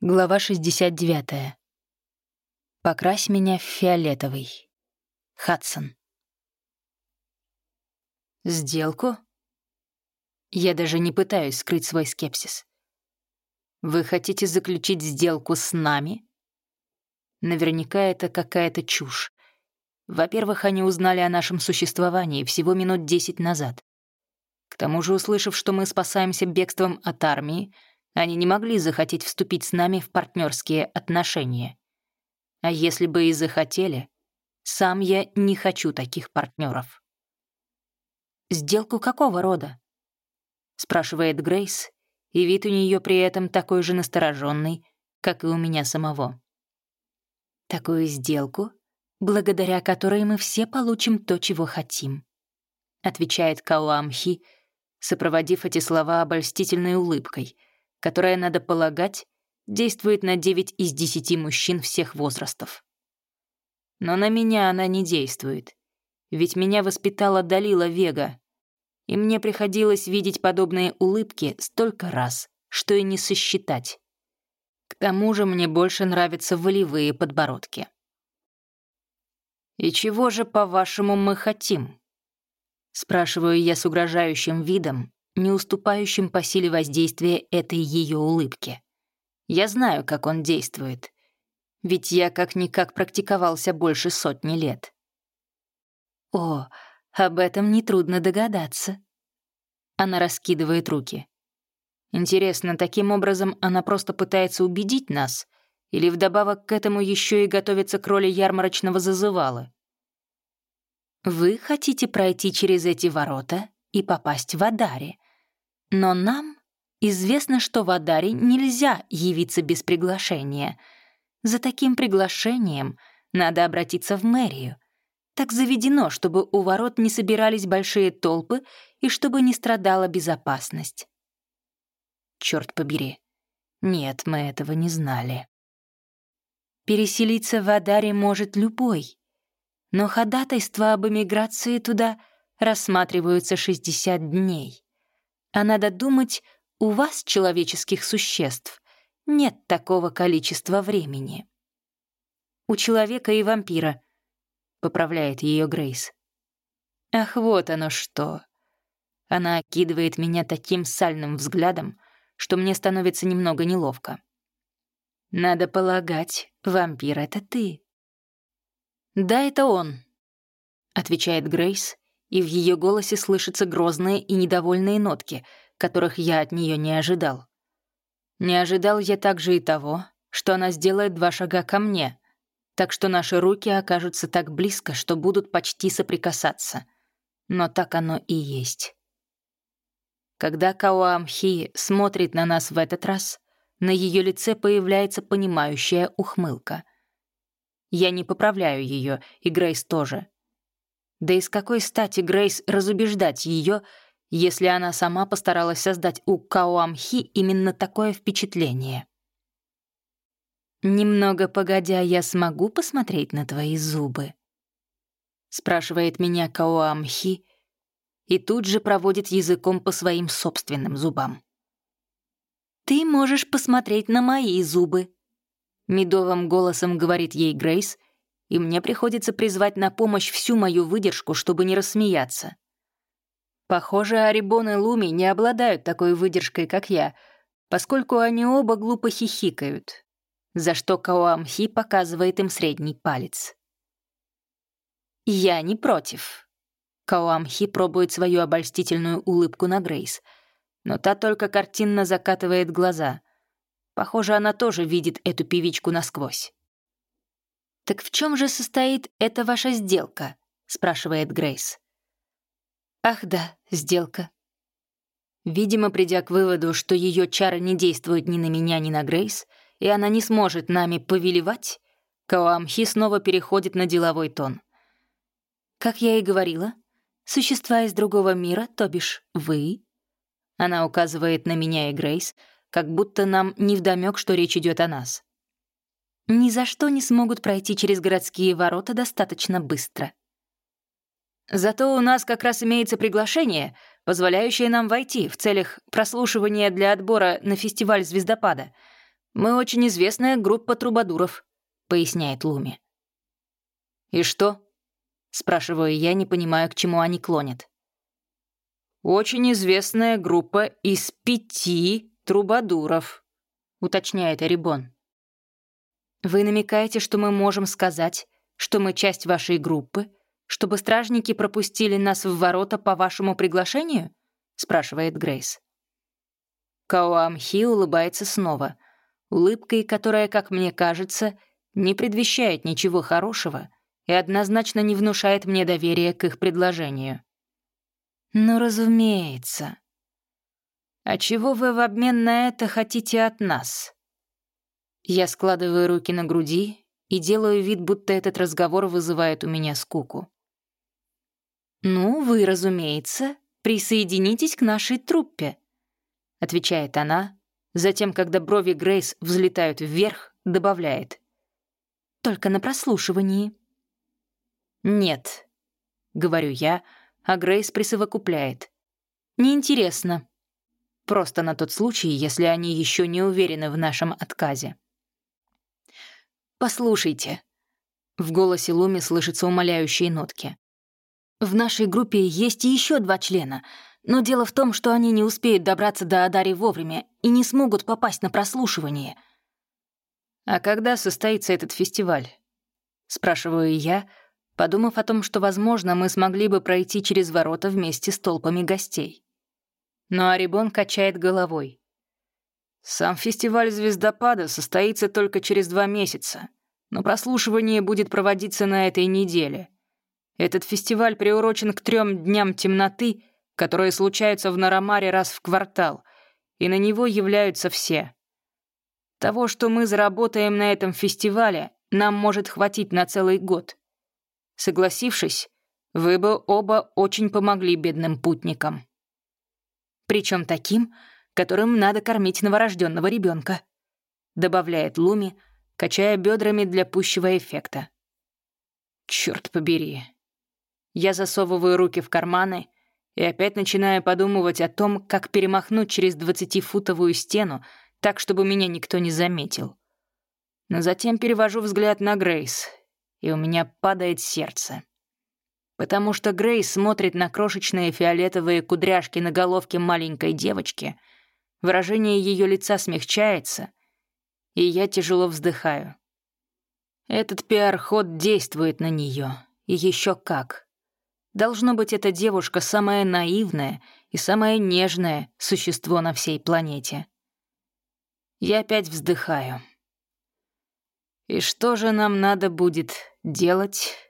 Глава 69. Покрась меня в фиолетовый. Хадсон. Сделку? Я даже не пытаюсь скрыть свой скепсис. Вы хотите заключить сделку с нами? Наверняка это какая-то чушь. Во-первых, они узнали о нашем существовании всего минут десять назад. К тому же, услышав, что мы спасаемся бегством от армии, они не могли захотеть вступить с нами в партнерские отношения. А если бы и захотели, сам я не хочу таких партнеров. «Сделку какого рода?» — спрашивает Грейс, и вид у нее при этом такой же настороженный, как и у меня самого. «Такую сделку, благодаря которой мы все получим то, чего хотим», — отвечает Кауамхи, сопроводив эти слова обольстительной улыбкой — которая, надо полагать, действует на 9 из 10 мужчин всех возрастов. Но на меня она не действует, ведь меня воспитала Далила Вега, и мне приходилось видеть подобные улыбки столько раз, что и не сосчитать. К тому же мне больше нравятся волевые подбородки. «И чего же, по-вашему, мы хотим?» Спрашиваю я с угрожающим видом, не уступающим по силе воздействия этой ее улыбки. Я знаю, как он действует, ведь я как-никак практиковался больше сотни лет. О, об этом нетрудно догадаться. Она раскидывает руки. Интересно, таким образом она просто пытается убедить нас или вдобавок к этому еще и готовится к роли ярмарочного зазывала? Вы хотите пройти через эти ворота и попасть в Адаре, но нам известно, что в Адаре нельзя явиться без приглашения. За таким приглашением надо обратиться в мэрию. Так заведено, чтобы у ворот не собирались большие толпы и чтобы не страдала безопасность. Черт побери. Нет, мы этого не знали. Переселиться в Адаре может любой, но ходатайства об эмиграции туда рассматриваются 60 дней. А надо думать, у вас, человеческих существ, нет такого количества времени. У человека и вампира, поправляет ее Грейс. Ах, вот оно что. Она окидывает меня таким сальным взглядом, что мне становится немного неловко. Надо полагать, вампир — это ты. Да, это он, отвечает Грейс и в ее голосе слышатся грозные и недовольные нотки, которых я от нее не ожидал. Не ожидал я также и того, что она сделает два шага ко мне, так что наши руки окажутся так близко, что будут почти соприкасаться. Но так оно и есть. Когда Кауамхи смотрит на нас в этот раз, на ее лице появляется понимающая ухмылка. Я не поправляю ее, и Грейс тоже — да и с какой стати Грейс разубеждать ее, если она сама постаралась создать у Кауамхи именно такое впечатление? «Немного погодя, я смогу посмотреть на твои зубы?» спрашивает меня Кауамхи и тут же проводит языком по своим собственным зубам. «Ты можешь посмотреть на мои зубы», — медовым голосом говорит ей Грейс — и мне приходится призвать на помощь всю мою выдержку, чтобы не рассмеяться. Похоже, Арибон и Луми не обладают такой выдержкой, как я, поскольку они оба глупо хихикают, за что Кауамхи показывает им средний палец. «Я не против». Кауамхи пробует свою обольстительную улыбку на Грейс, но та только картинно закатывает глаза. Похоже, она тоже видит эту певичку насквозь. «Так в чем же состоит эта ваша сделка?» — спрашивает Грейс. «Ах да, сделка». Видимо, придя к выводу, что ее чары не действуют ни на меня, ни на Грейс, и она не сможет нами повелевать, Каоамхи снова переходит на деловой тон. «Как я и говорила, существа из другого мира, то бишь вы...» Она указывает на меня и Грейс, как будто нам невдомёк, что речь идет о нас ни за что не смогут пройти через городские ворота достаточно быстро. Зато у нас как раз имеется приглашение, позволяющее нам войти в целях прослушивания для отбора на фестиваль звездопада. Мы очень известная группа трубадуров», — поясняет Луми. «И что?» — спрашиваю я, не понимая, к чему они клонят. «Очень известная группа из пяти трубадуров», — уточняет Арибон. «Вы намекаете, что мы можем сказать, что мы часть вашей группы, чтобы стражники пропустили нас в ворота по вашему приглашению?» — спрашивает Грейс. Кауамхи улыбается снова, улыбкой, которая, как мне кажется, не предвещает ничего хорошего и однозначно не внушает мне доверия к их предложению. «Ну, разумеется. А чего вы в обмен на это хотите от нас?» Я складываю руки на груди и делаю вид, будто этот разговор вызывает у меня скуку. «Ну, вы, разумеется, присоединитесь к нашей труппе», — отвечает она, затем, когда брови Грейс взлетают вверх, добавляет. «Только на прослушивании». «Нет», — говорю я, а Грейс присовокупляет. «Неинтересно. Просто на тот случай, если они еще не уверены в нашем отказе». «Послушайте», — в голосе Луми слышатся умоляющие нотки. В нашей группе есть еще два члена, но дело в том, что они не успеют добраться до Адари вовремя и не смогут попасть на прослушивание. «А когда состоится этот фестиваль?» — спрашиваю я, подумав о том, что, возможно, мы смогли бы пройти через ворота вместе с толпами гостей. Но Арибон качает головой. «Сам фестиваль звездопада состоится только через два месяца, но прослушивание будет проводиться на этой неделе». Этот фестиваль приурочен к трем дням темноты, которые случаются в Нарамаре раз в квартал, и на него являются все. Того, что мы заработаем на этом фестивале, нам может хватить на целый год. Согласившись, вы бы оба очень помогли бедным путникам. Причем таким, которым надо кормить новорожденного ребенка, добавляет Луми, качая бедрами для пущего эффекта. Черт побери, я засовываю руки в карманы и опять начинаю подумывать о том, как перемахнуть через двадцатифутовую стену так, чтобы меня никто не заметил. Но затем перевожу взгляд на Грейс, и у меня падает сердце. Потому что Грейс смотрит на крошечные фиолетовые кудряшки на головке маленькой девочки, выражение ее лица смягчается, и я тяжело вздыхаю. Этот пиар-ход действует на нее, и еще как. Должно быть, эта девушка самая наивная и самое нежное существо на всей планете. Я опять вздыхаю. И что же нам надо будет делать?